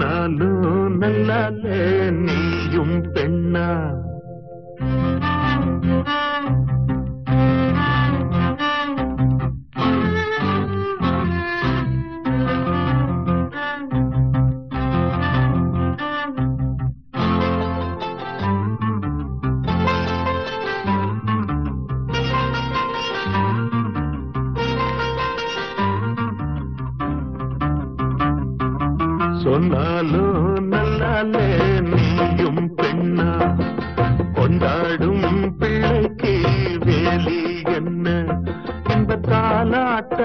நானும் நல்லாலே நீயும் பெண்ணா. சொன்னாலும் நல்லாலே நீயும் பெண்ணா? கொண்டாடும் பிள்ளைக்கு வேலி என்ன? இந்த தாலாட்ட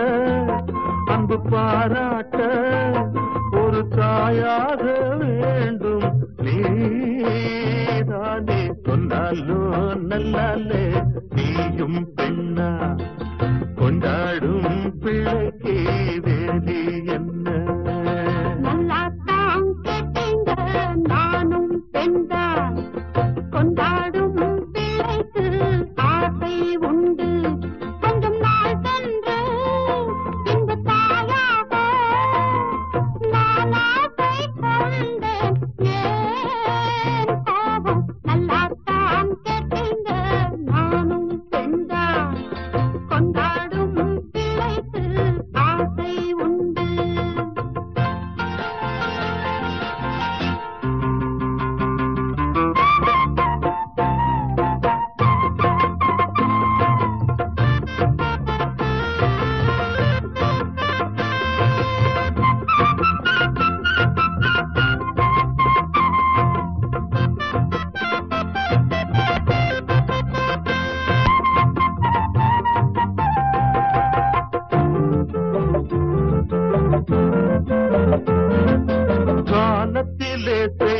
அன்பு பாராட்ட ஒரு தாயாக வேண்டும். நீதானே சொன்னாலும் நல்லாலே நீயும் பெண்ணா? கொண்டாடும் பிள்ளைக்கு வேலி என்ன?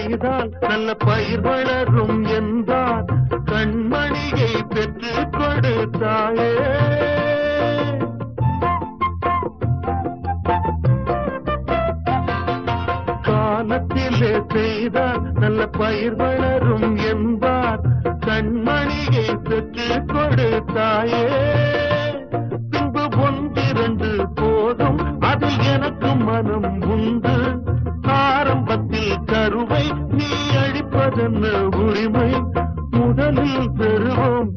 செய்தால் நல்ல பயிர் வளரும் என்றார். கண்மணியை பெற்று கொடுத்தாயே. காலத்திலே செய்தால் நல்ல பயிர் வளரும் என்பார். கண்மணியை பெற்று கொடுத்தாயே. பின்பு ஒன்றிரண்டு போதும் அது எனக்கு மனம் உண்டு. அழிப்பதென்ன உரிமை முதலில் பெறுவோம்.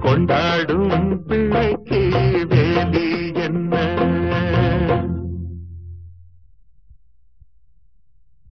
கொண்டாடும் பிள்ளைக்கு